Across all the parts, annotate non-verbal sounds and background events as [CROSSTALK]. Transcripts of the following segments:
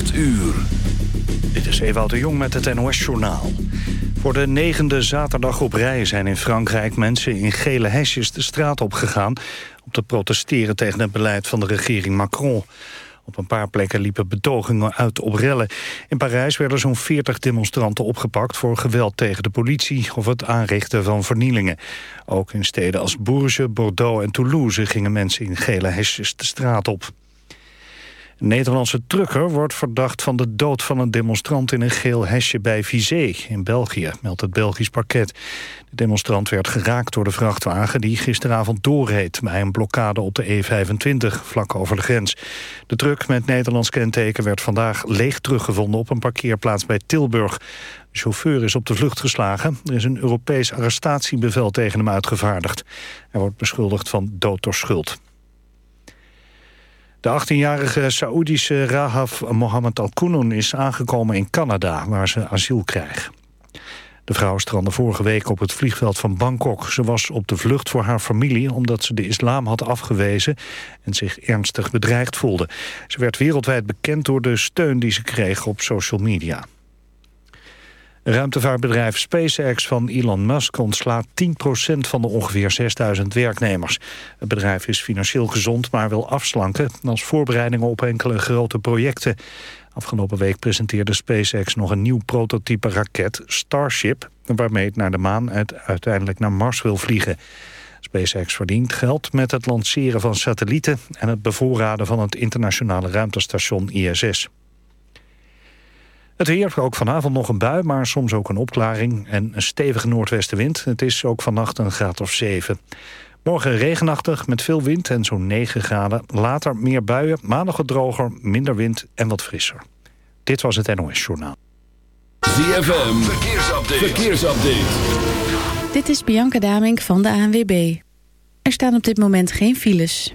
8 uur. Dit is Ewout de Jong met het NOS-journaal. Voor de negende zaterdag op rij zijn in Frankrijk mensen in gele hesjes de straat opgegaan... om te protesteren tegen het beleid van de regering Macron. Op een paar plekken liepen betogingen uit op rellen. In Parijs werden zo'n 40 demonstranten opgepakt... voor geweld tegen de politie of het aanrichten van vernielingen. Ook in steden als Bourges, Bordeaux en Toulouse... gingen mensen in gele hesjes de straat op. Een Nederlandse trucker wordt verdacht van de dood van een demonstrant in een geel hesje bij Vizé in België, meldt het Belgisch parket. De demonstrant werd geraakt door de vrachtwagen die gisteravond doorreed bij een blokkade op de E25, vlak over de grens. De truck met Nederlands kenteken werd vandaag leeg teruggevonden op een parkeerplaats bij Tilburg. De chauffeur is op de vlucht geslagen. Er is een Europees arrestatiebevel tegen hem uitgevaardigd. Hij wordt beschuldigd van dood door schuld. De 18-jarige Saoedische Rahaf Mohammed Al-Kunun is aangekomen in Canada, waar ze asiel krijgt. De vrouw strandde vorige week op het vliegveld van Bangkok. Ze was op de vlucht voor haar familie omdat ze de islam had afgewezen en zich ernstig bedreigd voelde. Ze werd wereldwijd bekend door de steun die ze kreeg op social media. Ruimtevaartbedrijf SpaceX van Elon Musk ontslaat 10% van de ongeveer 6000 werknemers. Het bedrijf is financieel gezond, maar wil afslanken... als voorbereidingen op enkele grote projecten. Afgelopen week presenteerde SpaceX nog een nieuw prototype raket, Starship... waarmee het naar de maan en uiteindelijk naar Mars wil vliegen. SpaceX verdient geld met het lanceren van satellieten... en het bevoorraden van het internationale ruimtestation ISS. Het weer, ook vanavond nog een bui, maar soms ook een opklaring... en een stevige noordwestenwind. Het is ook vannacht een graad of 7. Morgen regenachtig met veel wind en zo'n 9 graden. Later meer buien, maandag wat droger, minder wind en wat frisser. Dit was het NOS Journaal. ZFM, verkeersupdate. verkeersupdate. Dit is Bianca Damink van de ANWB. Er staan op dit moment geen files.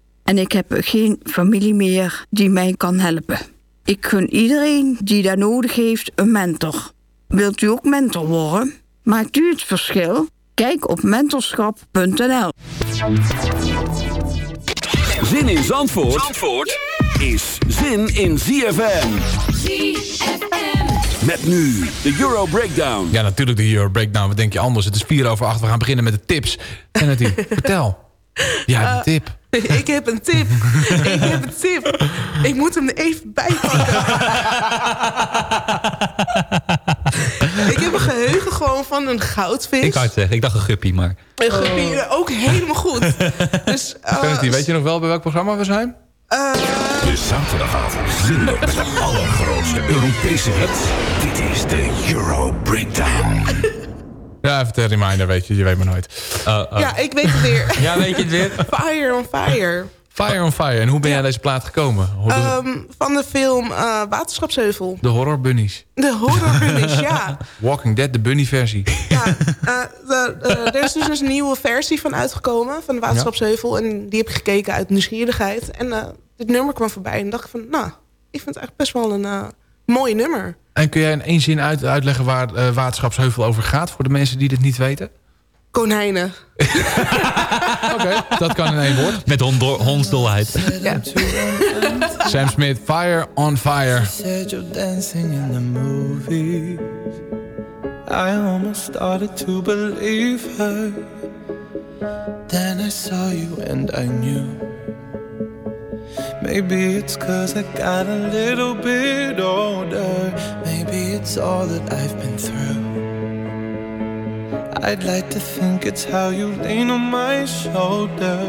en ik heb geen familie meer die mij kan helpen. Ik gun iedereen die daar nodig heeft een mentor. Wilt u ook mentor worden? Maakt u het verschil? Kijk op mentorschap.nl. Zin in Zandvoort, Zandvoort is zin in ZFM. Met nu de Euro Breakdown. Ja, natuurlijk de Euro Breakdown. Wat denk je anders? Het is vier over acht. We gaan beginnen met de tips. Kennedy, [LAUGHS] vertel. Ja, een tip. [LAUGHS] Ik heb een tip. Ik heb een tip. Ik moet hem er even bijpakken. ik heb een geheugen gewoon van een goudvis. Ik wou het zeggen. Ik dacht een guppy, maar... Een guppy, ook helemaal goed. Dus, [LAUGHS] eh, Kennedy, weet je nog wel bij welk programma we zijn? eh, De zaterdagavond zender met de allergrootste Europese hits. Dit is de Euro Breakdown. Ja, even een reminder, weet je. Je weet maar nooit. ja, ik weet het weer. Ja, weet je het weer? Fire on fire. Fire on Fire. En hoe ben jij aan deze plaat gekomen? Ehm, van de film eh, Waterschapsheuvel. de horror bunnies. De horror bunnies, ja. [LAUGHS] Walking Dead, de bunny versie. ja eh, de, eh, er is dus een nieuwe versie van uitgekomen, van de Waterschapsheuvel. En die heb ik gekeken uit nieuwsgierigheid. En eh, dit nummer kwam voorbij en dacht ik van, nou, ik vind het eigenlijk best wel een mooi nummer. En kun jij in één zin uit, uitleggen waar eh, Waterschapsheuvel over gaat... voor de mensen die dit niet weten? Konijnen. [LAUGHS] Oké, dat kan in één woord. Met hond hondsdolheid. Ja. Sam Smith, Fire on Fire. said you're dancing in the movies. I almost started to believe her. Then I saw you and I knew. Maybe it's cause I got a little bit older. Maybe it's all that I've been through. I'd like to think it's how you lean on my shoulder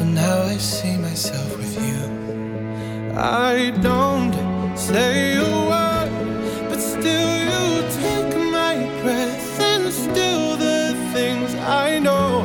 and how I see myself with you. I don't say a word, but still you take my breath and still the things I know.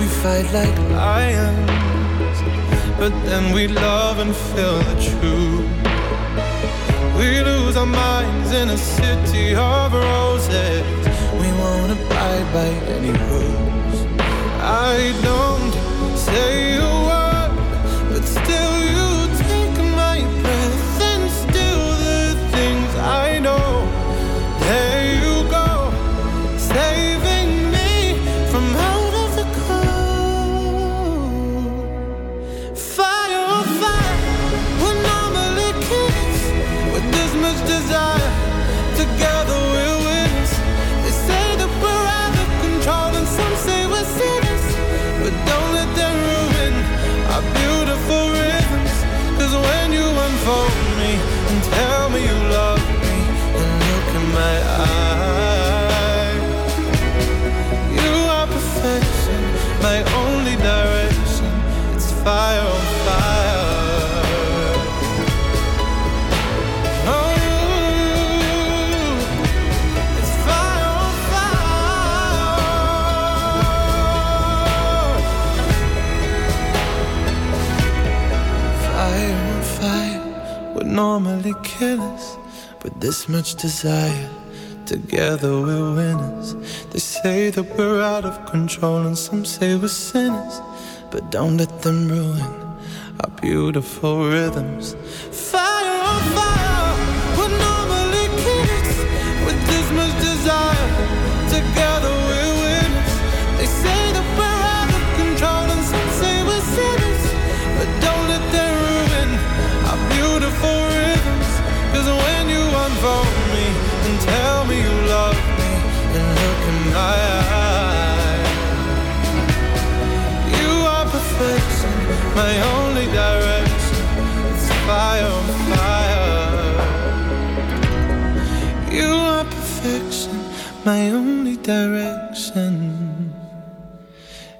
we fight, like lions. But then we love and feel the truth. We lose our minds in a city of roses. We won't abide by any rules. I don't say a word, this much desire. Together we're winners. They say that we're out of control, and some say we're sinners. But don't let them ruin our beautiful rhythms. My only direction. It's fire on fire. You are perfection, my only direction.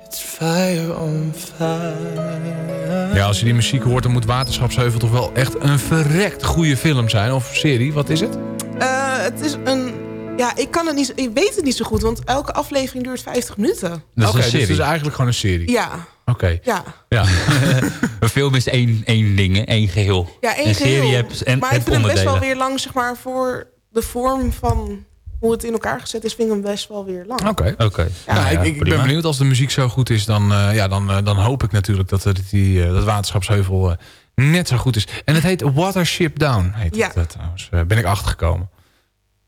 It's fire on fire. Ja, als je die muziek hoort, dan moet Waterschapsheuvel toch wel echt een verrekt goede film zijn. Of serie, wat is het? Eh, het is een... Ja, ik, kan het niet, ik weet het niet zo goed, want elke aflevering duurt 50 minuten. Oké, dus het is eigenlijk gewoon een serie. Ja, Oké. ja. Ja. [LAUGHS] Een film is één, één ding, hè, één geheel. Ja, één een geheel. serie hebt en maar ik heb vind hem best wel weer lang, zeg maar, voor de vorm van hoe het in elkaar gezet is, vind ik hem best wel weer lang. Oké. Oké. Ja. Nou, ik, ik ben benieuwd als de muziek zo goed is, dan, eh, ja, dan, eh, dan hoop ik natuurlijk dat, het die, eh, dat Waterschapsheuvel eh, net zo goed is. En het heet Watership Down, heet Ja. het eh, trouwens. Eh, ben ik achtergekomen.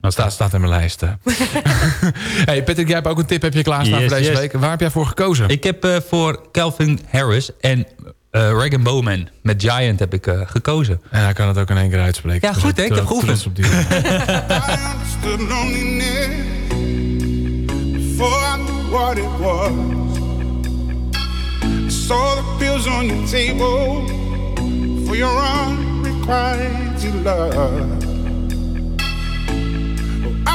Dat staat, staat in mijn lijst. [LAUGHS] hey, Patrick, jij hebt ook een tip heb je klaarstaan Yes, voor deze yes. week. Waar heb jij voor gekozen? Ik heb eh, voor Calvin Harris en eh Regan Bowman met Giant heb ik eh, gekozen. En hij kan het ook in één keer uitspreken. Ja, goed, hè? Ik heb geoefend. trots op die. understood loneliness [LAUGHS] before I knew what it was. I saw the pills on your table for your unrequited love.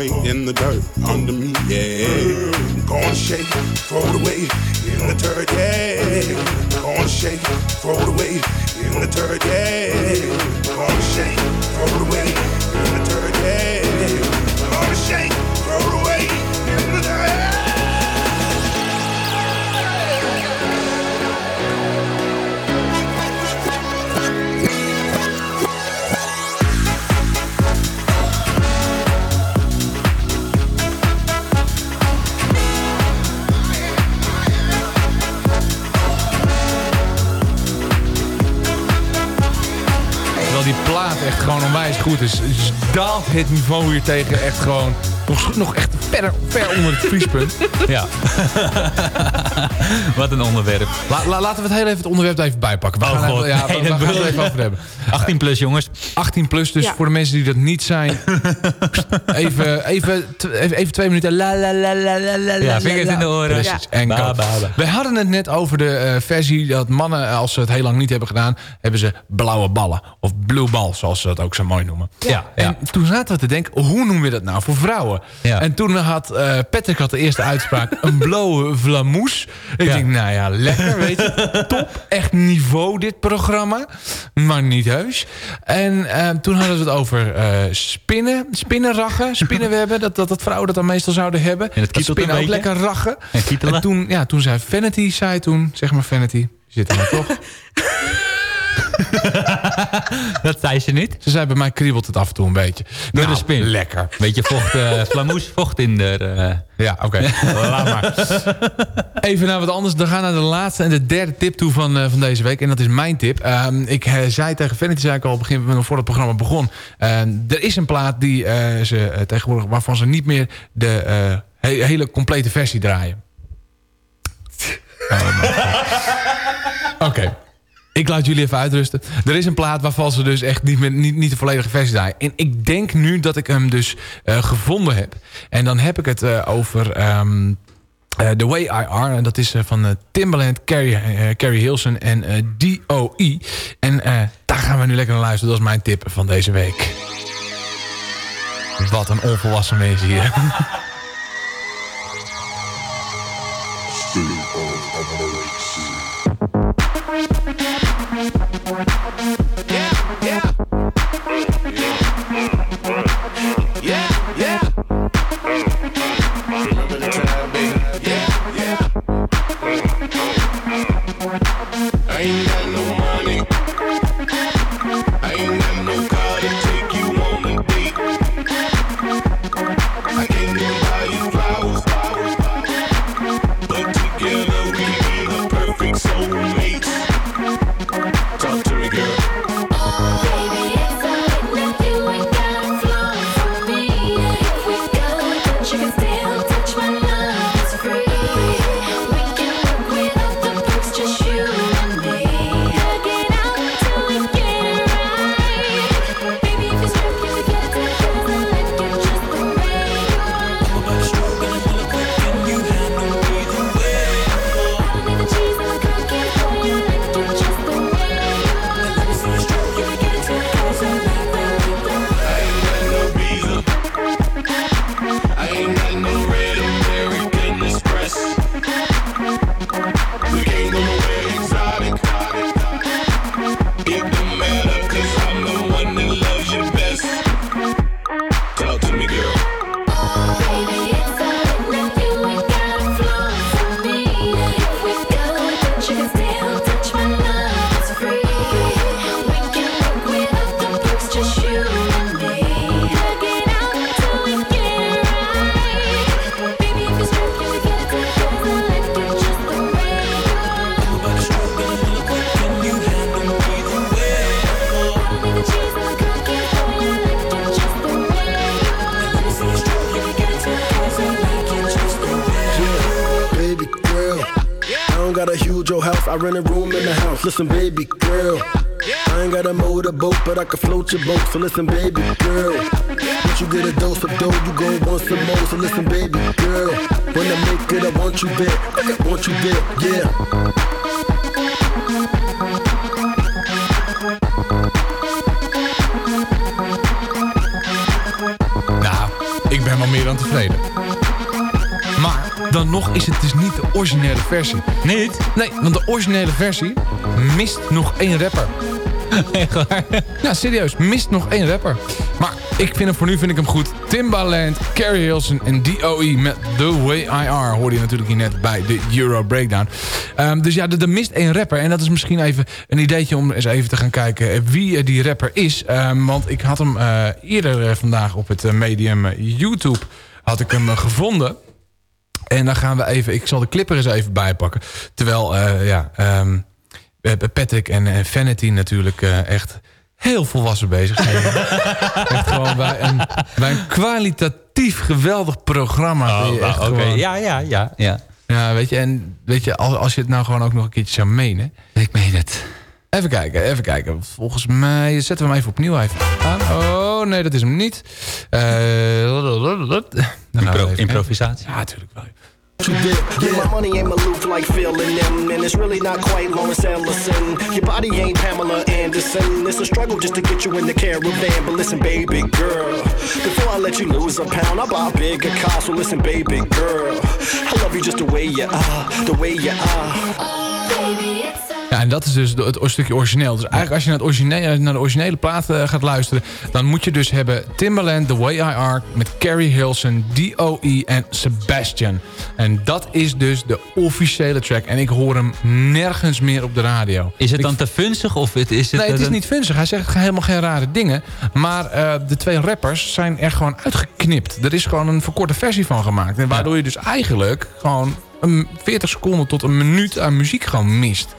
Shake, roll the weight in the dirt under me, gewoon onwijs goed is, is daalt het niveau hier tegen echt gewoon nog, nog echt ver, ver onder het vriespunt. [LAUGHS] Ja. [LAUGHS] Wat een onderwerp. La- la- laten we het heel even het onderwerp er even bijpakken. We Oh gaan, god, even- ja, we, nee, we gaan het er even over hebben. 18 plus jongens. 18 plus, dus Ja. voor de mensen die dat niet zijn. [LAUGHS] even, even, even, even twee minuten. La, la, la, la, la, la, Ja, vingers la. in de oren. Precies, Ja. en Ba, go. ba, ba. We hadden het net over de eh, versie dat mannen, eh, als ze het heel lang niet hebben gedaan... hebben ze blauwe ballen. Of blue ball, zoals ze dat ook zo mooi noemen. Ja, En toen zaten we te denken, hoe noemen we dat nou voor vrouwen? Ja. En toen had eh, Patrick had de eerste uitspraak, [LAUGHS] een blauwe vlamoes. Ik Ja. denk, nou ja, lekker, weet je. [LAUGHS] Top, echt niveau dit programma. Maar niet En eh, toen hadden we het over eh, spinnen, spinnenraggen, [LAUGHS] spinnenwebben. Dat, dat, dat vrouwen dat dan meestal zouden hebben. En het dat kietelt spinnen ook lekker raggen. En kietelen. En toen, ja, toen zei Vanity, zei toen, zeg maar Vanity. Zit er maar toch. [LAUGHS] [LAUGHS] Dat zei ze niet. Ze zei bij mij kriebelt het af en toe een beetje. Door Nou, de spin. Lekker. Beetje vocht, eh flamoes, vocht in de... eh. Ja, oké. [LAUGHS] Laat maar. Even naar wat anders. Dan gaan we naar de laatste en de derde tip toe van, eh, van deze week. En dat is mijn tip. Ehm, ik zei tegen Vanity, zei ik al begin, voor het programma begon. Ehm, er is een plaat die, ze, tegenwoordig, waarvan ze niet meer de he- hele complete versie draaien. [LAUGHS] Oh, God. Ik laat jullie even uitrusten. Er is een plaat waarvan ze dus echt niet, niet, niet de volledige versie draaien. En ik denk nu dat ik hem dus eh, gevonden heb. En dan heb ik het eh, over ehm, eh, The Way I Are. En dat is van Timbaland, Carrie, Carrie Hilson en eh, D.O.E. En daar gaan we nu lekker naar luisteren. Dat is mijn tip van deze week. Wat een onvolwassen mensen hier. Yeah, I rent a room in the house. Listen, baby girl. I ain't got a motorboat, but I can float your boat. So listen, baby girl. Once you get a dose of dough, you go want some more. So listen, baby girl. When I make it, I want you there. I want you there, yeah. Nou, ik ben wel meer dan tevreden. Dan nog is het dus niet de originele versie. Niet? Nee, want de originele versie mist nog één rapper. [LAUGHS] Echt waar? Ja, serieus, mist nog één rapper. Maar ik vind hem voor nu vind ik hem goed. Timbaland, Carrie Hilson en D.O.E. met The Way I Are... hoorde je natuurlijk hier net bij de Euro Breakdown. Ehm, dus ja, er mist één rapper. En dat is misschien even een ideetje om eens even te gaan kijken... eh, wie eh, die rapper is. Ehm, want ik had hem eh, eerder vandaag op het medium YouTube... had ik hem gevonden... En dan gaan we even... Ik zal de clip er eens even bijpakken. Terwijl, eh, ja... eh, Patrick en eh, Vanity natuurlijk eh, echt heel volwassen bezig zijn. [LAUGHS] echt gewoon bij een, bij een kwalitatief geweldig programma. echt oké. Ja, ja, ja, ja. Ja, weet je, en weet je, als, als je het nou gewoon ook nog een keertje zou menen. Ik meen het. Even kijken, even kijken. Volgens mij zetten we hem even opnieuw even aan. Oh, nee, dat is hem niet. Eh, Impro- even- improvisatie. Ja, natuurlijk wel. you did. Yeah, my money ain't maloof like Phil and them, and it's really not quite Lawrence Ellison. Your body ain't Pamela Anderson. It's a struggle just to get you in the caravan. But listen, baby girl, before I let you lose a pound, I'll buy a bigger car. So listen, baby girl, I love you just the way you are, the way you are. Ja, en dat is dus het, stukje origineel. Dus eigenlijk als je naar, het originele, naar de originele plaat eh, gaat luisteren... dan moet je dus hebben Timbaland, The Way I Are... met Carrie Hilson, D.O.E. en Sebastian. En dat is dus de officiële track. En ik hoor hem nergens meer op de radio. Is het Ik dan te funzig of het, is het... nee, het is een- niet funzig. Hij zegt helemaal geen rare dingen. Maar eh, de twee rappers zijn er gewoon uitgeknipt. Er is gewoon een verkorte versie van gemaakt. En waardoor je dus eigenlijk gewoon een 40 seconden tot een minuut aan muziek gewoon mist.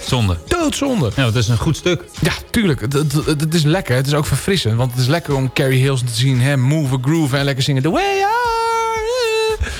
Zonde. Doodzonde. Ja, dat is een goed stuk. Ja, tuurlijk. Het, het, het- het is lekker. Het is ook verfrissend. Want het is lekker om Carrie Hilson te zien. Hè, move a groove en lekker zingen. The way I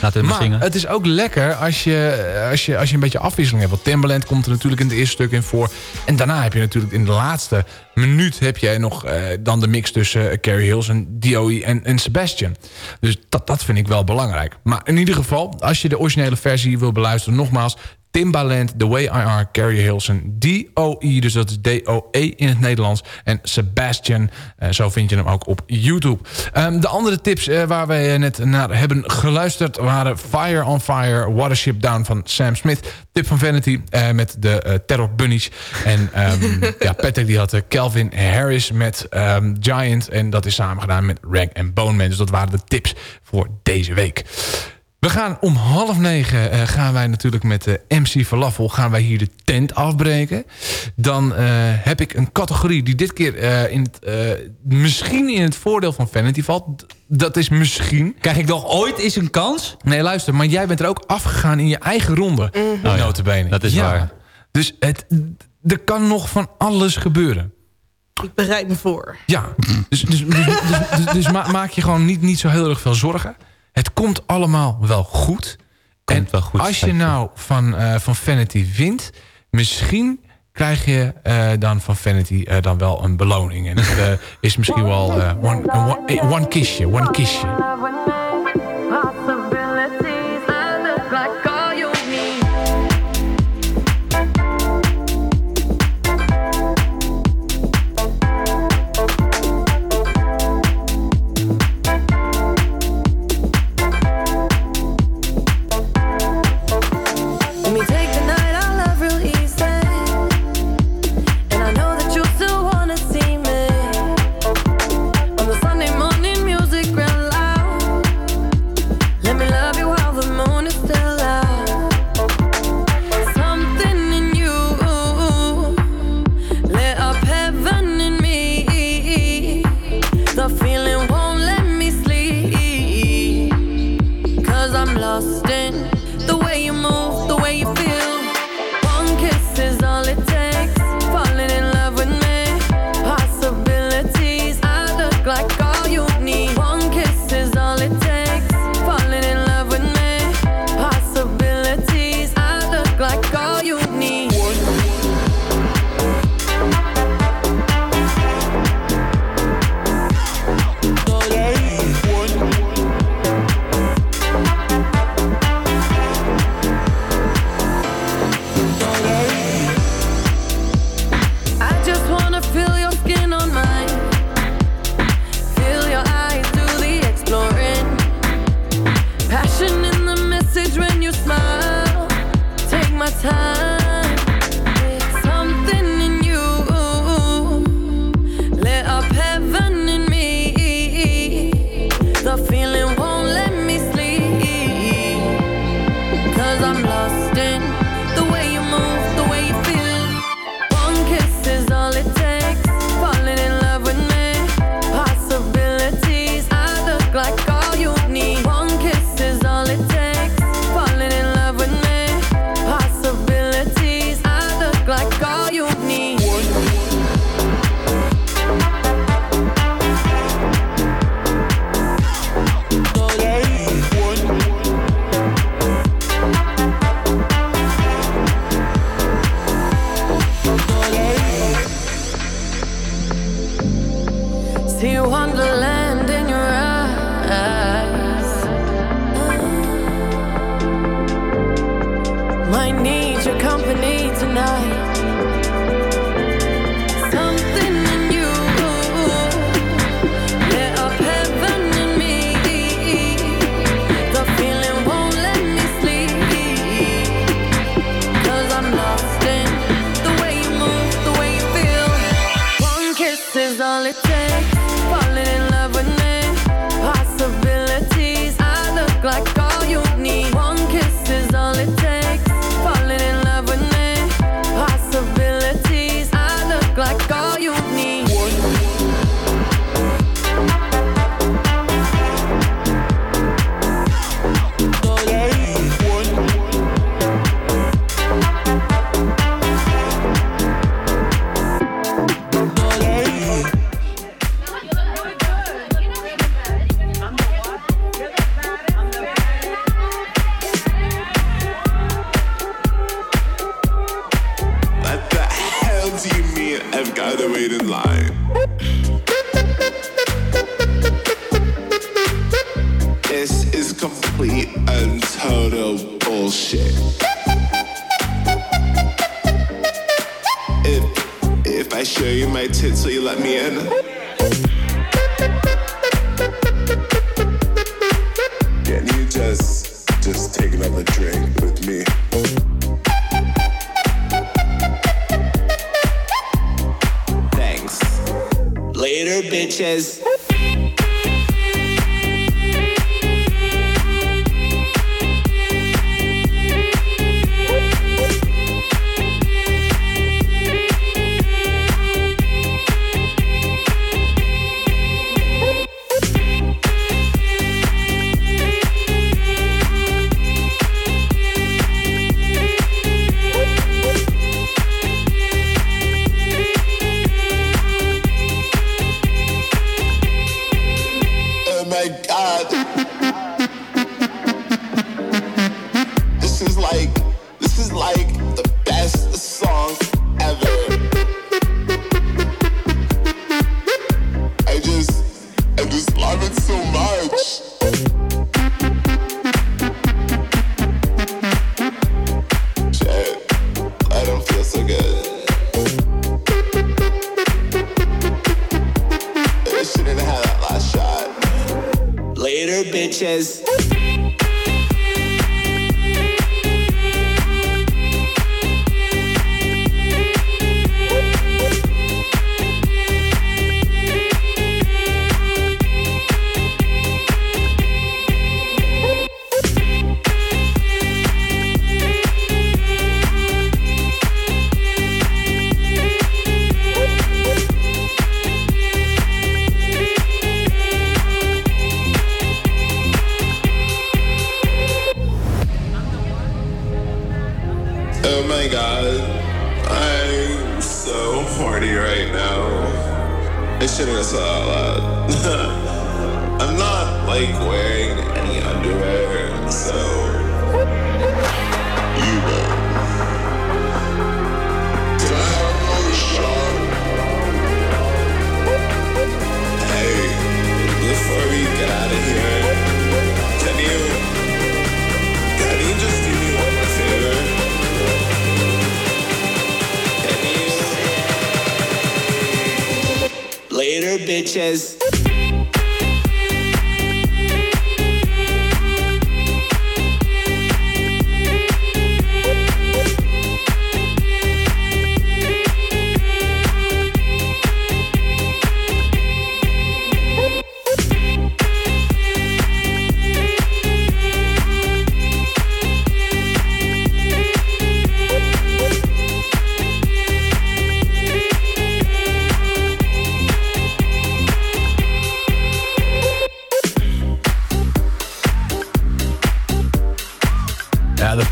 Laten we maar maar zingen. het is ook lekker als je, als, je, als je een beetje afwisseling hebt. Want Timbaland komt er natuurlijk in het eerste stuk in voor. En daarna heb je natuurlijk in de laatste minuut... heb je nog eh, dan de mix tussen eh, Carrie Hilson, D.O.E. en, en Sebastian. Dus dat, dat vind ik wel belangrijk. Maar in ieder geval, als je de originele versie wil beluisteren... nogmaals, Timbaland, The Way I Are, Carrie Hilson, D.O.E. Dus dat is D-O-E in het Nederlands. En Sebastian, eh, zo vind je hem ook op YouTube. Ehm, de andere tips eh, waar we eh, net naar hebben geluisterd... waren Fire on Fire, Watership Down van Sam Smith. Tip van Vanity met de Terror Bunnies. En ehm, [LAUGHS] ja, Patrick die had Calvin Harris met ehm, Giant. En dat is samen gedaan met Rag and Bone Man. Dus dat waren de tips voor deze week. We gaan om half negen eh, gaan wij natuurlijk met de MC Falafel gaan wij hier de tent afbreken. Dan eh, heb ik een categorie die dit keer eh, in het, eh, misschien in het voordeel van Vanity valt. Dat is misschien. Krijg ik nog ooit eens een kans? Nee, luister, maar jij bent er ook afgegaan in je eigen ronde. Oh ja, notabene. dat is Ja. waar. Dus het, er kan nog van alles gebeuren. Ik bereid me voor. Ja, dus, dus, dus, dus, dus- dus ma- maak je gewoon niet, niet zo heel erg veel zorgen. Het komt allemaal wel goed. en wel goed, als je nou van, eh, van Vanity wint... misschien krijg je eh, dan van Vanity eh, dan wel een beloning. En dat is misschien wel one, een one, one kissje, one kissje.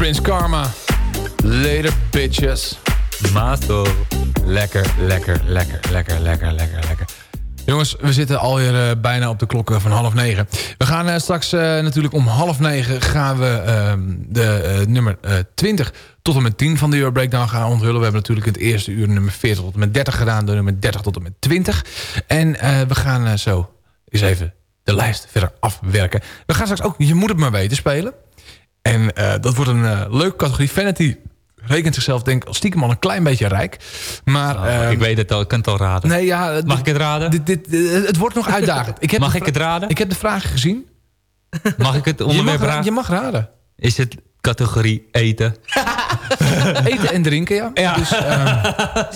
Prince Karma. Later, bitches. Mato. Lekker, lekker, lekker, lekker, lekker, lekker, lekker. Jongens, we zitten alweer eh, bijna op de klok van half negen. We gaan eh, straks eh, natuurlijk om half negen gaan we ehm, de eh, nummer eh 20 tot en met 10 van de Euro Breakdown gaan onthullen. We hebben natuurlijk in het eerste uur nummer 40 tot en met 30 gedaan. De nummer 30 tot en met 20. En eh, we gaan eh, zo eens even de lijst verder afwerken. We gaan straks ook Je moet het maar weten spelen. En eh, dat wordt een eh, leuke categorie. Vanity rekent zichzelf denk ik stiekem al een klein beetje rijk. Maar, Oh, ehm, ik weet het al, ik kan het al raden. Nee, ja, Mag ik het raden? Dit, dit, eh, het wordt nog uitdagend. Ik heb Mag ik het raden? Ik heb de vragen gezien. [LAUGHS] Mag ik het onderwerp ra- raden? je mag raden. Is het categorie eten? [LAUGHS] Eten en drinken, ja. Dus, ehm,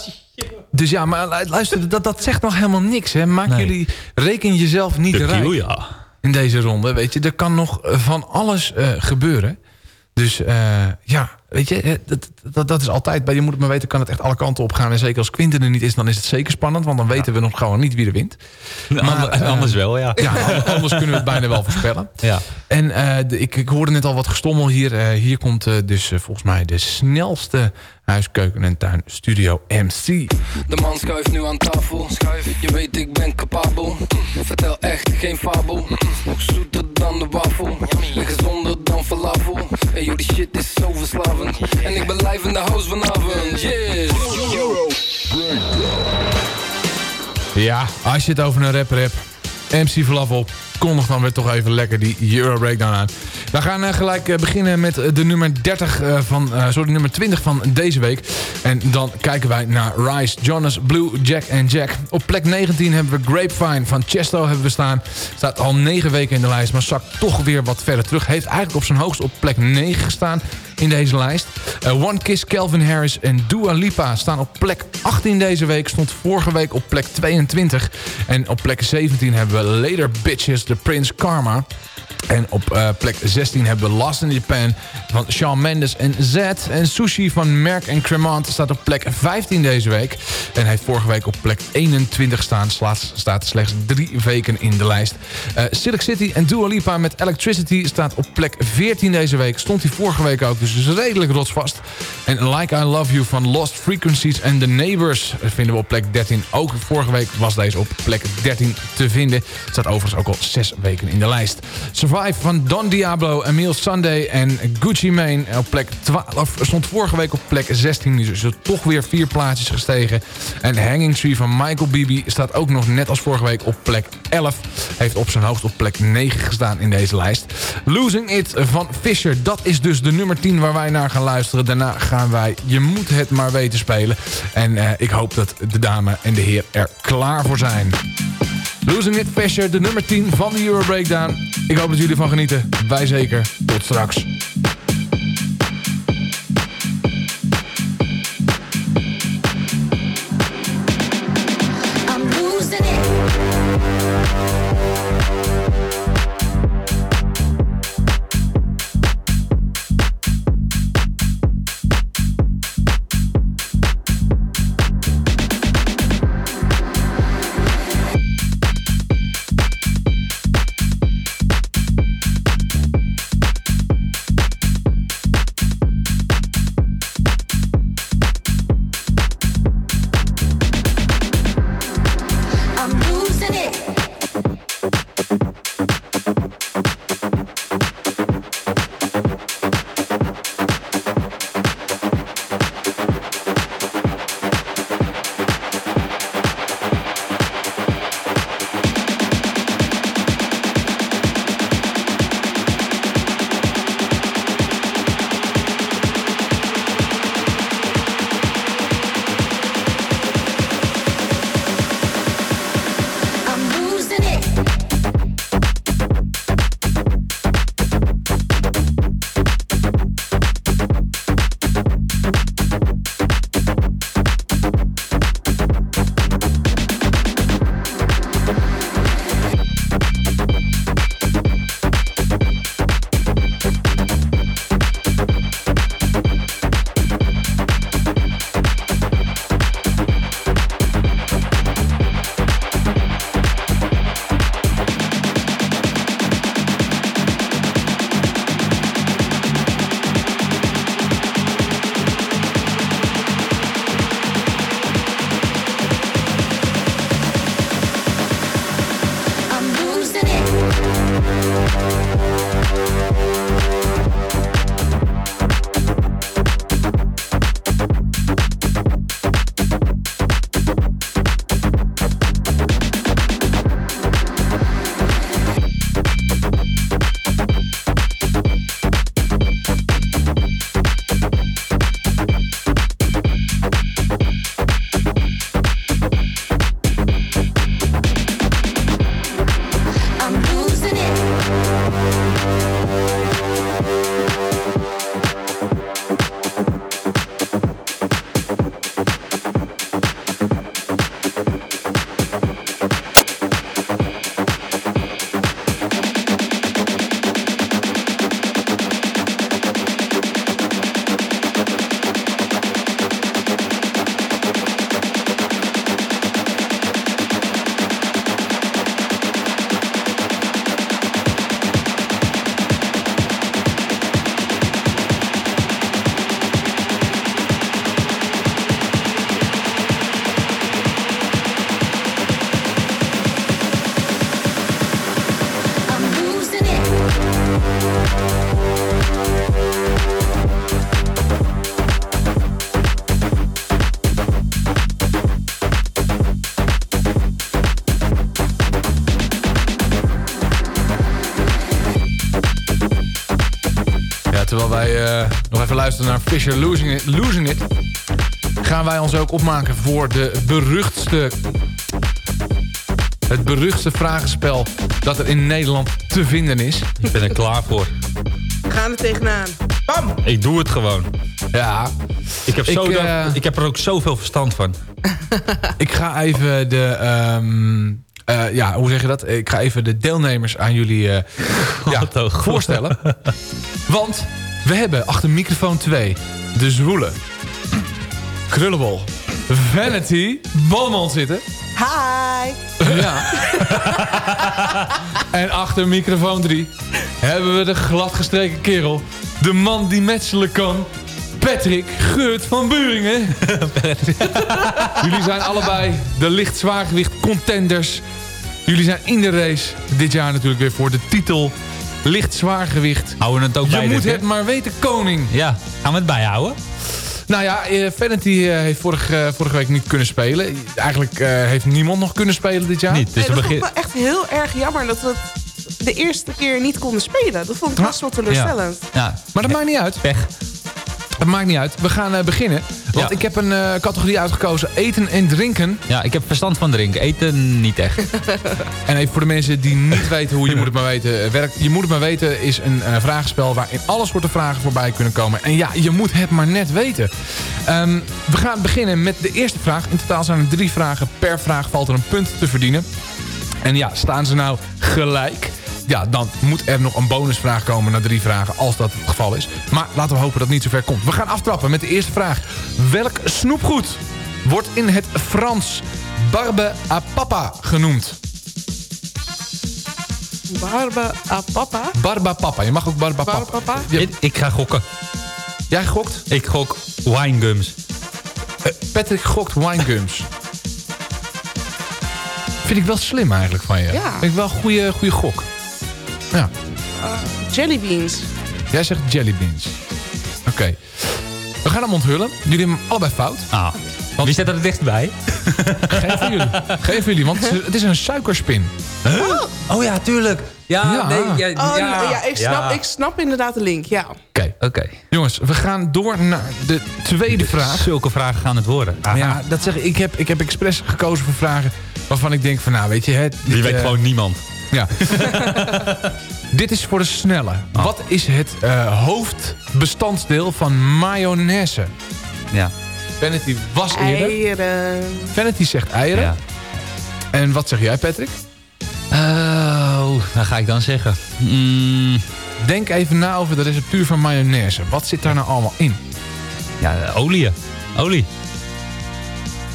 [LAUGHS] dus ja, maar lu- luister, dat, dat zegt nog helemaal niks. Hè. Maak Nee. jullie, reken jezelf niet rijk Tequila. In deze ronde. Weet je, er kan nog van alles eh, gebeuren. Dus eh, ja, weet je, dat, dat, dat is altijd... Bij je moet het maar weten, kan het echt alle kanten op gaan. En zeker als Quinten er niet is, dan is het zeker spannend. Want dan weten we nog gewoon niet wie er wint. [LAUGHS] Ander- eh, anders wel, ja. Ja, anders kunnen we het bijna wel voorspellen. Ja. En eh, de- ik, ik hoorde net al wat gestommel hier. Eh, hier komt eh, dus volgens mij de snelste huiskeuken en tuin studio MC. De man schuift nu aan tafel. Je weet, ik ben capabel. Vertel echt geen fabel. Nog zoeter dan de wafel. En gezonder dan falafel. En joh, die shit is zo verslavend. En ik ben in de house vanavond. Yeah. Ja, als je het over een rapper hebt. MC Flavel kondigt dan weer toch even lekker die Euro Breakdown aan. We gaan eh, gelijk eh, beginnen met eh, de nummer 30 eh, van, sorry, nummer 20 van deze week. En dan kijken wij naar Rise, Jonas, Blue, Jack en Jack. Op plek 19 hebben we Grapevine van Chesto hebben we staan. Staat al 9 weken in de lijst, maar zakt toch weer wat verder terug. Heeft eigenlijk op zijn hoogst op plek 9 gestaan in deze lijst. Eh, One Kiss, Calvin Harris en Dua Lipa staan op plek 18 deze week. Stond vorige week op plek 22. En op plek 17 hebben we Later Bitches, The Prince Karma. En op eh, plek 16 hebben we Lost in Japan van Shawn Mendes en Z. En Sushi van Merck en Cremant staat op plek 15 deze week. En heeft vorige week op plek 21 staan. Slaat, staat slechts drie weken in de lijst. Eh Silk City en Dua Lipa met Electricity staat op plek 14 deze week. Stond hij vorige week ook, dus redelijk rotsvast. En Like I Love You van Lost Frequencies and The Neighbors vinden we op plek 13. Ook vorige week was deze op plek 13 te vinden. Staat overigens ook al zes weken in de lijst. Survive van Don Diablo, Emile Sunday en Gucci Mane op plek 12. Stond vorige week op plek 16, dus is toch weer vier plaatsjes gestegen. En Hanging Tree van Michael Bibi staat ook nog net als vorige week op plek 11. Heeft op zijn hoogst op plek 9 gestaan in deze lijst. Losing It van Fisher, dat is dus de nummer 10 waar wij naar gaan luisteren. Daarna gaan wij Je moet het maar weten spelen. En eh, ik hoop dat de dame en de heer er klaar voor zijn. Losing It Fisher, de nummer 10 van de Euro Breakdown. Ik hoop dat jullie ervan genieten. Wij zeker. Tot straks. Wij eh, nog even luisteren naar Fisher Losing It, Losing It... gaan wij ons ook opmaken voor de beruchtste... het beruchtste vragenspel dat er in Nederland te vinden is. Ik ben er klaar voor. We gaan er tegenaan. Bam! Ik doe het gewoon. Ja. Ik heb, zo Ik, eh, ik heb er ook zoveel verstand van. [LAUGHS] Ik ga even de... ehm, eh, ja, hoe zeg je dat? Ik ga even de deelnemers aan jullie eh, [LAUGHS] ja, voorstellen. [LAUGHS] Want we hebben achter microfoon 2 de zwoele, krullenbol, vanity, balman zitten. Hi! Ja. [LAUGHS] en achter microfoon 3 hebben we de gladgestreken kerel. De man die metselen kan. Patrick Geurt van Buringen. [LAUGHS] Jullie zijn allebei de licht zwaargewicht contenders. Jullie zijn in de race. Dit jaar natuurlijk weer voor de titel licht zwaargewicht. Houden we het ook Je bij moet dit, het maar weten, koning. Ja, gaan we het bijhouden? Nou ja, eh, Vanity eh, heeft vorige, vorige week niet kunnen spelen. Eigenlijk eh, heeft niemand nog kunnen spelen dit jaar. Niet, Nee, dat vond ik wel echt heel erg jammer dat we het de eerste keer niet konden spelen. Dat vond ik best wel teleurstellend. Ja. Maar dat maakt niet uit. Pech. Dat maakt niet uit. We gaan eh, beginnen. Want Ja. ik heb een eh, categorie uitgekozen. Eten en drinken. Ja, ik heb verstand van drinken. Eten niet echt. [LAUGHS] En even voor de mensen die niet weten hoe je moet het maar weten eh, werkt. Je moet het maar weten is een eh, vragenspel waarin alle soorten vragen voorbij kunnen komen. En ja, je moet het maar net weten. Ehm, we gaan beginnen met de eerste vraag. In totaal zijn er drie vragen. Per vraag valt er een punt te verdienen. En ja, staan ze nou gelijk... Ja, dan moet er nog een bonusvraag komen na drie vragen, als dat het geval is. Maar laten we hopen dat het niet zover komt. We gaan aftrappen met de eerste vraag. Welk snoepgoed wordt in het Frans barbe à papa genoemd? Barba a papa. Barba papa. Je mag ook barba papa. Barba papa. Ik, ik ga gokken. Jij gokt? Ik gok winegums. Eh, Patrick gokt winegums. Vind ik wel slim eigenlijk van je. Ja. Vind ik wel een goede, goede gok. Ja. Jellybeans. Jij zegt jellybeans. Oké. We gaan hem onthullen. Jullie hebben hem allebei fout. Ah. Wie zit er het dichtst bij? [LAUGHS] Geen van jullie. Van jullie, want het is- een suikerspin. Oh ja, tuurlijk. Ja, Ja. nee. Ja, Oh, ja, ja, ik, snap, ja. ik snap inderdaad de link, ja. Oké. Oké. Jongens, we gaan door naar de tweede vraag. Zulke vragen gaan het worden. Ja, dat zeg ik. Ik heb, ik heb expres gekozen voor vragen waarvan ik denk van, nou weet je... Het, Die dit, weet eh, gewoon niemand. Ja. [LAUGHS] Dit is voor de snelle. Wat is het eh, hoofdbestanddeel van mayonaise? Ja. Vanity was eerder. Eieren. Vanity zegt eieren. Ja. En wat zeg jij, Patrick? Oh, wat ga ik dan zeggen? Mm, Denk even na over de receptuur van mayonaise. Wat zit daar nou allemaal in? ja, eh, olie. Olie.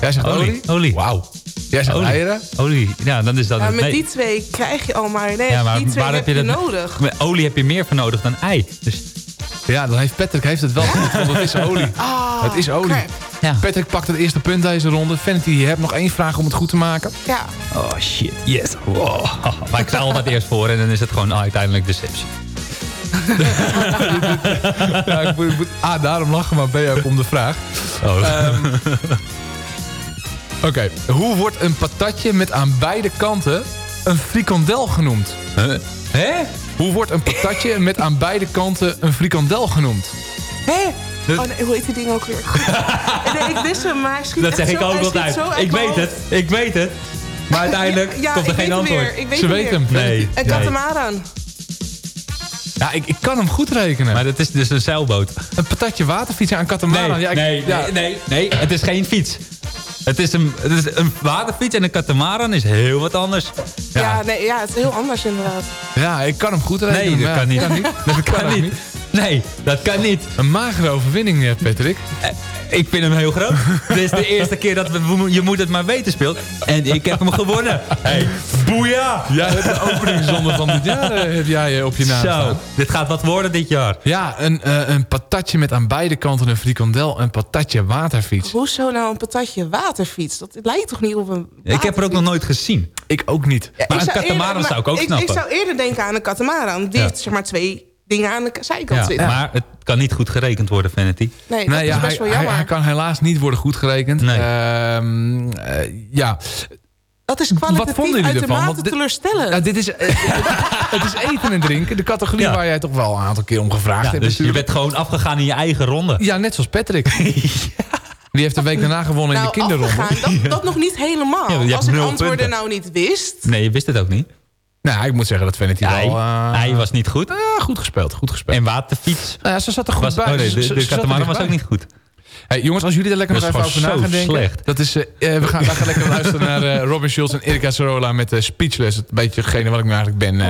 Jij zegt olie? Olie. Olie. Wauw. Jij zegt Olie. eieren? Olie. Ja, dan is dat Ja, het. met Nee. die twee krijg je al maar nee, Ja, maar die twee waar heb heb je, dat nodig. Met olie heb je meer voor nodig dan ei. Dus Ja, dan heeft Patrick heeft het wel goed, want het is olie. Ah, het is olie. ja. Patrick pakt het eerste punt deze ronde. Vanity, je hebt nog één vraag om het goed te maken. Ja. Oh shit, yes. Wow. Maar ik sta altijd eerst voor en dan is het gewoon uiteindelijk deceptie. [LAUGHS] Ja, ik moet, ik moet A, daarom lachen, maar B, ook om de vraag. Oh. Ehm, Oké, hoe wordt een patatje met aan beide kanten een frikandel genoemd? Hè? Hoe wordt een patatje [LAUGHS] met aan beide kanten een frikandel genoemd? Hé? Oh nee, hoe heet die ding ook weer? [LAUGHS] nee, ik wist hem, maar hij schiet Dat zeg ik ook altijd. Ik weet het, ik weet het. Maar uiteindelijk Ja, komt er geen antwoord. weer, ik weet Ze weet hem. Nee. Een nee. katamaran. Ja, ik, ik kan hem goed rekenen. Maar dat is dus een zeilboot. Een patatje waterfiets aan katamaran. Nee, ja, ik- nee, ja. nee, nee, nee, het is geen fiets. Het is, een, het is een waterfiets en een katamaran is heel wat anders. Ja. nee, ja, het is heel anders inderdaad. Ja, ik kan hem goed rekenen. Nee, dat kan niet. Kan niet. Dat kan niet. Nee, dat kan niet. Een magere overwinning, eh, Patrick. Eh, Ik vind hem heel groot. [LAUGHS] Dit is de eerste keer dat we Je moet het maar weten speelt. En ik heb hem gewonnen. Hey, boeia! Jij hebt de openingzonde van dit jaar eh, heb jij op je naam Zo, staan. dit gaat wat worden dit jaar. Ja, een, eh, een patatje met aan beide kanten een frikandel. Een patatje waterfiets. Hoezo nou een patatje waterfiets? Dat lijkt toch niet op een Ik heb er ook nog nooit gezien. Ik ook niet. Ja, Maar ik een katamaran zou ik ook maar snappen. Ik zou eerder denken aan een katamaran. Die Ja. heeft zeg maar twee dingen aan de zijkant Ja, zitten. maar het kan niet goed gerekend worden, Vanity. Nee, dat Nee, ja, is best hij, wel jammer. hij kan helaas niet worden goedgerekend. Nee. Ehm, eh, ja, Dat is Wat vonden kwalitatief jullie ervan? uitermate teleurstellend. Ja, dit is, [LAUGHS] het is eten en drinken. De categorie Ja. waar jij toch wel een aantal keer om gevraagd Ja, hebt. dus je bent gewoon afgegaan in je eigen ronde. Ja, net zoals Patrick. [LAUGHS] Die heeft een week daarna gewonnen in de nou, kinderronde. dat, [LAUGHS] dat nog niet helemaal. Als ik antwoorden punten. nou niet wist... Nee, je wist het ook niet. Nou, ik moet zeggen dat Vanity wel... eh, hij was niet goed. ja, goed gespeeld, goed gespeeld. En waterfiets Nou ja, ze zat er goed was... bij. Oh nee, de, de katamaran was ook niet goed. Hey, jongens, als jullie er lekker nog even over na gaan denken. slecht. Dat is, eh, eh, we, gaan, lekker luisteren naar eh, Robin Schulz en Erika Sorola met eh, Speechless. Het beetje degene wat ik nu eigenlijk ben.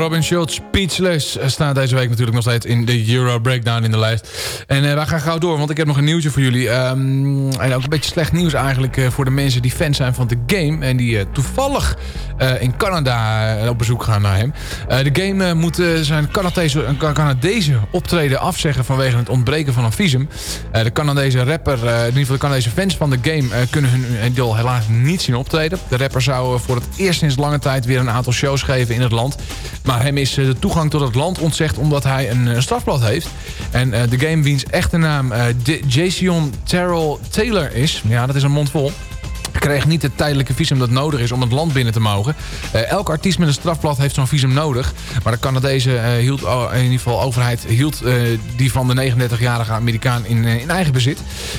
Robin Schultz, Speechless eh, staat deze week natuurlijk nog steeds in de Euro Breakdown in de lijst. En eh, wij gaan gauw door, want ik heb nog een nieuwtje voor jullie. Ehm, en ook een beetje slecht nieuws eigenlijk eh, voor de mensen die fan zijn van de game. En die toevallig in Canada op bezoek gaan naar hem. De game moet zijn Canadese, Canadese optreden afzeggen vanwege het ontbreken van een visum. De Canadese rapper, in ieder geval de Canadese fans van de game... kunnen hun deel helaas niet zien optreden. De rapper zou voor het eerst sinds lange tijd weer een aantal shows geven in het land. Maar hem is eh, de toegang tot het land ontzegd omdat hij een eh, strafblad heeft. En eh, de game wiens echte naam Jason Terrell Taylor is... ja, dat is een mond vol kreeg niet het tijdelijke visum dat nodig is om het land binnen te mogen. Eh, elk artiest met een strafblad heeft zo'n visum nodig. Maar de Canadese eh, hield, oh, in ieder geval overheid hield eh, die van de 39-jarige Amerikaan in, in eigen bezit.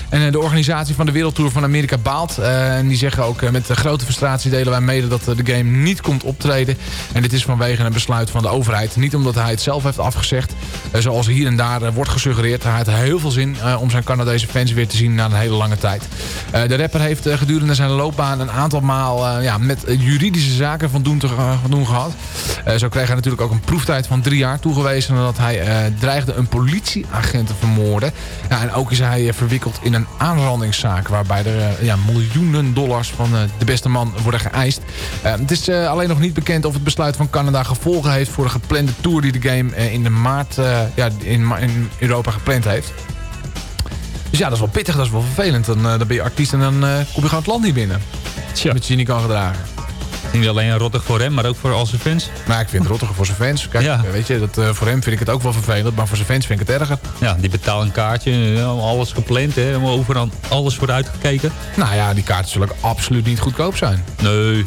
En de organisatie van de Wereldtour van Amerika baalt. En die zeggen ook met grote frustratie delen wij mede dat de game niet komt optreden. En dit is vanwege een besluit van de overheid. Niet omdat hij het zelf heeft afgezegd. Zoals hier en daar wordt gesuggereerd. Hij had heel veel zin om zijn Canadese fans weer te zien na een hele lange tijd. De rapper heeft gedurende zijn loopbaan een aantal maal eh, ja, met eh, juridische zaken van doen, te, van doen gehad. Eh, zo kreeg hij natuurlijk ook een proeftijd van drie jaar toegewezen... nadat hij eh, dreigde een politieagent te vermoorden. Ja, en ook is hij eh, verwikkeld in een aanrandingszaak... waarbij er eh, ja, miljoenen dollars van eh, de beste man worden geëist. Eh, het is eh, alleen nog niet bekend of het besluit van Canada gevolgen heeft... voor de geplande tour die de game eh, in de maart eh, ja, in, in Europa gepland heeft. Ja, dat is wel pittig, dat is wel vervelend. Dan, eh, dan ben je artiest en dan eh, kom je gewoon het land niet binnen. Tja. Dat je je niet kan gedragen. Niet alleen rottig voor hem, maar ook voor al zijn fans. Maar ik vind het rottiger voor zijn fans. Kijk, Ja. weet je, dat, eh, voor hem vind ik het ook wel vervelend, maar voor zijn fans vind ik het erger. Ja, die betaalt een kaartje, eh, alles gepland, hè. Overal alles wordt uitgekeken. Nou ja, die kaarten zullen ook absoluut niet goedkoop zijn. Nee.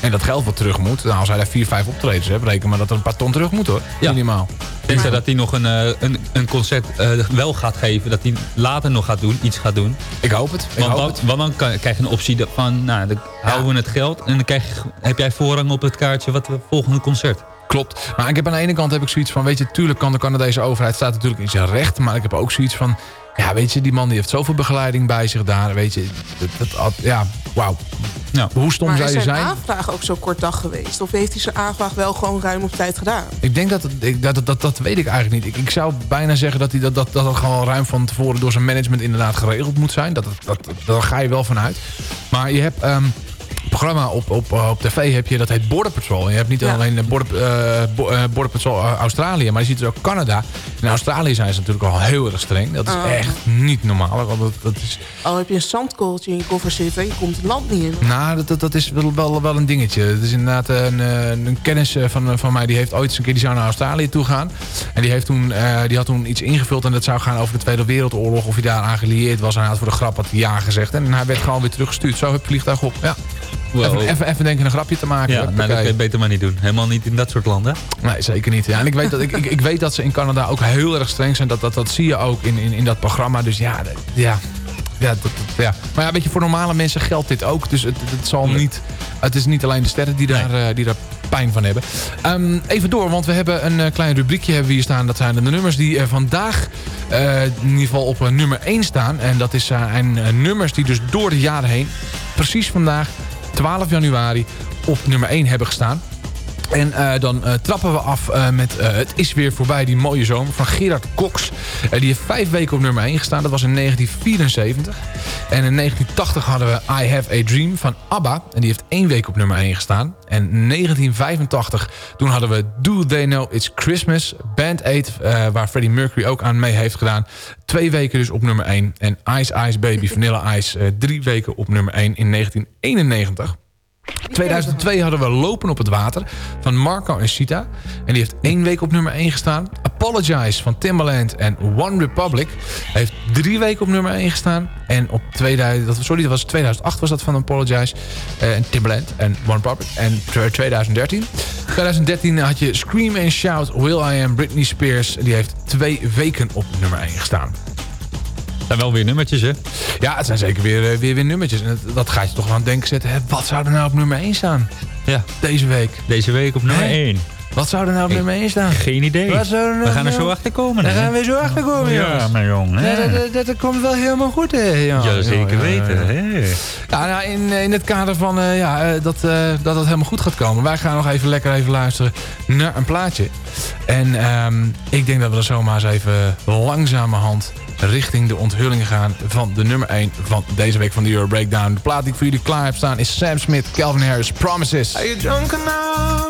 En dat geld wat terug moet, nou, als hij daar vier, vijf optredens hebt, reken maar dat er een paar ton terug moet hoor. Ja. Minimaal. Tenzij dat hij nog een, eh, een, een concert eh, wel gaat geven. Dat hij later nog gaat doen, iets gaat doen. Ik hoop het. Ik want, hoop dan, het. want dan kan- krijg je een optie van, nou, dan houden we het geld. En dan krijg je, heb jij voorrang op het kaartje wat we volgende concert. Klopt. Maar ik heb aan de ene kant heb ik zoiets van, weet je, tuurlijk kan de Canadese overheid staat natuurlijk in zijn recht. Maar ik heb ook zoiets van, ja, weet je, die man die heeft zoveel begeleiding bij zich daar. Weet je, dat, dat, ja, wauw. Hoe stom maar zou is je zijn zijn? aanvraag ook zo kort dag geweest? Of heeft hij zijn aanvraag wel gewoon ruim op tijd gedaan? Ik denk dat, ik, dat, dat, dat weet ik eigenlijk niet. Ik, ik zou bijna zeggen dat, hij dat, dat, dat gewoon ruim van tevoren door zijn management inderdaad geregeld moet zijn. Dat, dat, dat, daar ga je wel vanuit. Maar je hebt ehm, programma op, op, op tv heb je, dat heet Border Patrol. En je hebt niet alleen eh, Border, eh, eh, Border Patrol Australië, maar je ziet dus ook Canada. In Australië zijn ze natuurlijk al heel erg streng. Dat is Oh. echt niet normaal. Want dat, dat is, Al heb je een zandkooltje in je koffer zitten... je komt het land niet in. nou, dat, dat, dat is wel, wel, wel een dingetje. Het is inderdaad een, een kennis van, van mij. Die heeft ooit eens een keer die zou naar Australië toe gaan. En die, heeft toen, die had toen iets ingevuld. En dat zou gaan over de Tweede Wereldoorlog. Of hij daar aan gelieerd was. En hij had voor de grap wat ja gezegd. En hij werd gewoon weer teruggestuurd. Zo heb het vliegtuig op. Ja. Wow. Even, even, denken een grapje te maken. Ja, nou, dat kun je beter maar niet doen. Helemaal niet in dat soort landen. Nee, zeker niet. Ja, en ik weet, dat, ik, ik, ik weet dat ze in Canada ook heel erg streng zijn. Dat, dat, dat zie je ook in, in, in dat programma. Dus ja, ja, ja, dat, dat- ja. Maar ja, weet je, voor normale mensen geldt dit ook. Dus het, het, zal niet, het is niet alleen de sterren die daar, eh, die daar pijn van hebben. Ehm, even door, want we hebben een eh, klein rubriekje hebben we hier staan. Dat zijn de nummers die vandaag eh, in ieder geval op nummer 1 staan. En dat is, zijn nummers die dus door de jaren heen... precies vandaag, 12 januari, op nummer 1 hebben gestaan. En eh, dan eh, trappen we af eh, met Het is weer voorbij, die mooie zomer van Gerard Cox. Die heeft vijf weken op nummer 1 gestaan. Dat was in 1974. En in 1980 hadden we I Have a Dream van ABBA. En die heeft één week op nummer 1 gestaan. En in 1985, toen hadden we Do They Know It's Christmas. Band 8, eh, waar Freddie Mercury ook aan mee heeft gedaan. Twee weken dus op nummer 1. En Ice Ice Baby Vanilla Ice, drie weken op nummer 1 in 1991. 2002 hadden we Lopen op het Water van Marco en Sita. En die heeft één week op nummer 1 gestaan. Apologize van Timbaland en One Republic heeft drie weken op nummer 1 gestaan. En op 2000, dat, sorry, dat was 2008 was dat van Apologize eh, en Timbaland en One Republic. En tw- 2013. 2013 had je Scream and Shout Will I Am Britney Spears. Die heeft twee weken op nummer 1 gestaan. Zijn wel weer nummertjes, hè? Ja, het zijn zeker weer, eh, weer, weer nummertjes. En dat, gaat je toch aan het denken zetten. Hè, wat zou er nou op nummer 1 staan? Ja. Deze week. Deze week op nummer Hè? 1. Wat zou er nou op nummer 1 staan? Geen idee. Wat zou er We nou- gaan er zo achter komen. Daar gaan we zo achter komen, Ja, jongen. Ja, hè? dat, dat, dat komt wel helemaal goed, hè? Ja, Ja, zeker weten. ja. hè? Ja, nou, in, in het kader van eh, ja, eh, dat, eh, dat het helemaal goed gaat komen. Wij gaan nog even lekker even luisteren naar een plaatje. En ehm, ik denk dat we er zomaar eens even langzamerhand richting de onthulling gaan van de nummer 1 van deze week van de Euro Breakdown. De plaat die ik voor jullie klaar heb staan is Sam Smith, Calvin Harris, Promises. Are you drunk enough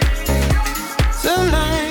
Tonight.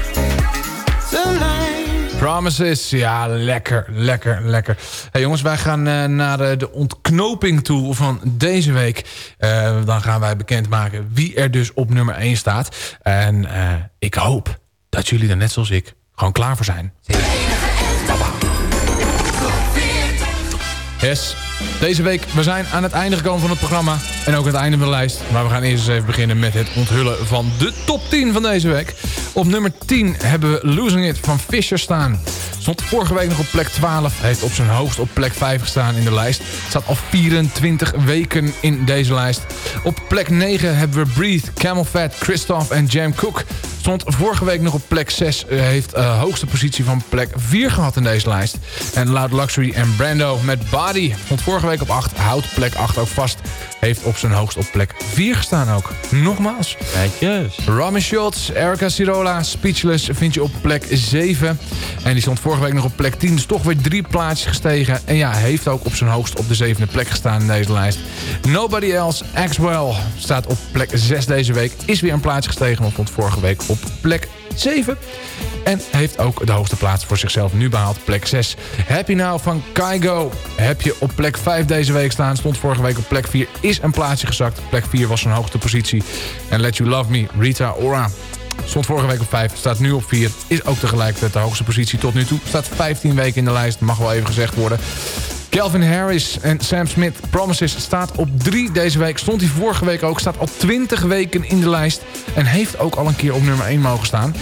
Promises, ja, lekker, lekker, lekker. Hey jongens, wij gaan eh, naar de, de ontknoping toe van deze week. Eh, dan gaan wij bekendmaken wie er dus op nummer 1 staat. En eh, ik hoop dat jullie er net zoals ik gewoon klaar voor zijn. Yes. Deze week, we zijn aan het einde gekomen van het programma. En ook aan het einde van de lijst. Maar we gaan eerst eens even beginnen met het onthullen van de top 10 van deze week. Op nummer 10 hebben we Losing It van Fisher staan. Stond vorige week nog op plek 12. Heeft op zijn hoogst op plek 5 gestaan in de lijst. Staat al 24 weken in deze lijst. Op plek 9 hebben we Breathe, Camel Fat, Christoph en Jam Cook. Stond vorige week nog op plek 6. eh, heeft uh, hoogste positie van plek 4 gehad in deze lijst. En Loud Luxury en Brando met Body. Vorige week op 8. Houdt plek 8 ook vast. Heeft op zijn hoogst op plek 4 gestaan ook. Nogmaals. Kijkjes. Rami Schultz, Erica Sirola, Speechless vind je op plek 7. En die stond vorige week nog op plek 10. Dus toch weer drie plaatsjes gestegen. En ja, heeft ook op zijn hoogst op de zevende plek gestaan in deze lijst. Nobody Else, Axwell, staat op plek 6 deze week. Is weer een plaatsje gestegen, maar stond vorige week op plek 7. En heeft ook de hoogste plaats voor zichzelf nu behaald, plek 6. Happy Now van Kaigo heb je op plek 5 deze week staan. Stond vorige week op plek 4, is een plaatsje gezakt. Plek 4 was zijn hoogste positie. En Let You Love Me, Rita Ora. Stond vorige week op 5, staat nu op 4. Is ook tegelijkertijd de hoogste positie tot nu toe. Staat 15 weken in de lijst, mag wel even gezegd worden. Calvin Harris en Sam Smith Promises staat op 3 deze week. Stond hij vorige week ook. Staat al 20 weken in de lijst. En heeft ook al een keer op nummer 1 mogen staan.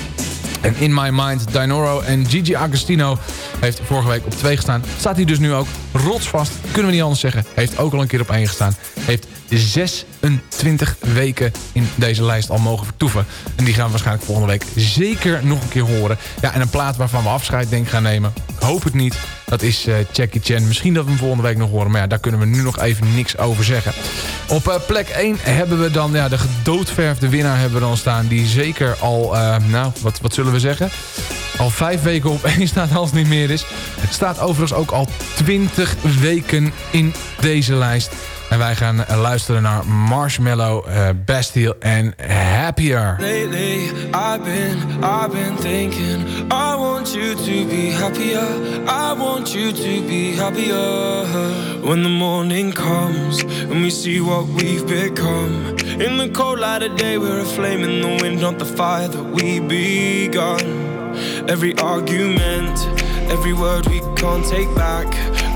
En In My Mind, Dinoro en Gigi Agostino heeft vorige week op 2 gestaan. Staat hij dus nu ook rotsvast. Kunnen we niet anders zeggen. Heeft ook al een keer op 1 gestaan. Heeft 26 weken in deze lijst al mogen vertoeven. En die gaan we waarschijnlijk volgende week zeker nog een keer horen. Ja, en een plaat waarvan we afscheid denk gaan nemen. Hoop het niet. Dat is uh, Jackie Chan. Misschien dat we hem volgende week nog horen. Maar ja, daar kunnen we nu nog even niks over zeggen. Op uh, plek 1 hebben we dan ja, de gedoodverfde winnaar hebben we dan staan. Die zeker al, uh, nou, wat, wat zullen we zeggen? Al vijf weken op één staat als het niet meer is. Staat overigens ook al 20 weken in deze lijst. En wij gaan luisteren naar Marshmallow, uh, Bastille en Happier. Lately, I've been, I've been thinking I want you to be happier I want you to be happier When the morning comes And we see what we've become In the cold light of day We're a flame in the wind Not the fire that we begun Every argument Every word we can't take back.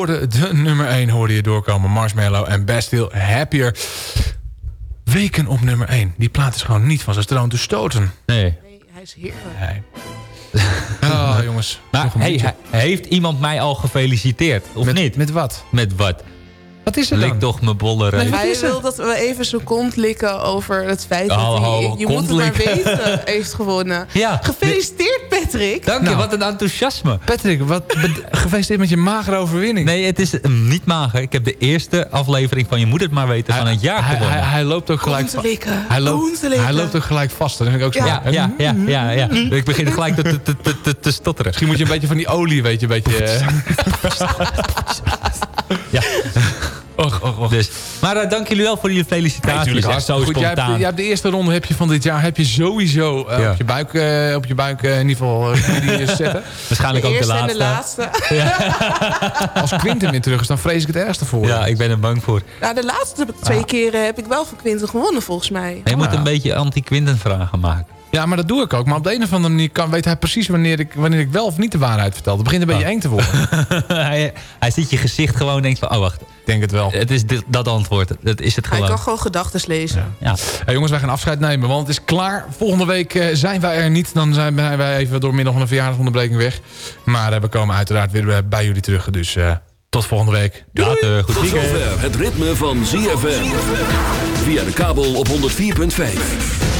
Hoorde de nummer 1 hoorde je doorkomen. Marshmallow en Bastille Happier. Weken op nummer 1. Die plaat is gewoon niet van zijn stroom te stoten. Nee. Hij is heerlijk. Nee. [LAUGHS] Ah, jongens. Maar hey, heeft iemand mij al gefeliciteerd? Of niet? Met wat? Met wat? Wat is er Lik dan? toch mijn bolleren. Hij wil dat we even zijn kont likken over het feit dat hij, je moet het maar weten, heeft gewonnen. Ja. Gefeliciteerd Patrick. Dank je, Nou. wat een enthousiasme. Patrick, wat gefeliciteerd met je magere overwinning. Nee, het is mm, niet mager. Ik heb de eerste aflevering van Je moet het maar weten van het jaar hij, hij, gewonnen. hij loopt ook gelijk... Kont likken. Hij loopt, hij loopt ook gelijk vast. Dat vind ik ook zo. ja, ja, ja, ja, ja. Ik begin gelijk te, te, te, te, te stotteren. Misschien moet je een beetje van die olie, weet je, een beetje... eh, [LAUGHS] Ja. Och, och, och. Dus, maar eh, dank jullie wel voor jullie felicitaties. Hartstikke goed. Jij hebt, spontaan. jij hebt de eerste ronde heb je van dit jaar heb je sowieso eh, Ja. op je buik, eh, op je buik in ieder geval die, [LAUGHS] zetten. Waarschijnlijk De ook de en laatste. de laatste. [LAUGHS] Als Quinten weer terug is, dan vrees ik het ergste voor. Ja, ik ben er bang voor. Nou, de laatste twee keren heb ik wel van Quinten gewonnen volgens mij. Je moet Ja. een beetje anti-Quinten vragen maken. Ja, maar dat doe ik ook. Maar op de een of andere manier kan, weet hij precies wanneer ik, wanneer ik wel of niet de waarheid vertel. Het begint een beetje Oh. eng te worden. [LAUGHS] hij, hij ziet je gezicht gewoon en denkt van... Oh, wacht. Ik denk het wel. Het is dit, dat antwoord. Dat is het Hij gewoon. kan gewoon gedachten lezen. Ja. Hey, jongens, wij gaan afscheid nemen, want het is klaar. Volgende week eh, zijn wij er niet. Dan zijn wij even door middel van een verjaardagsonderbreking weg. Maar eh, we komen uiteraard weer eh, bij jullie terug. Dus eh, tot volgende week. Later, goed Tot weekend. zover het ritme van ZFM. Via de kabel op 104.5.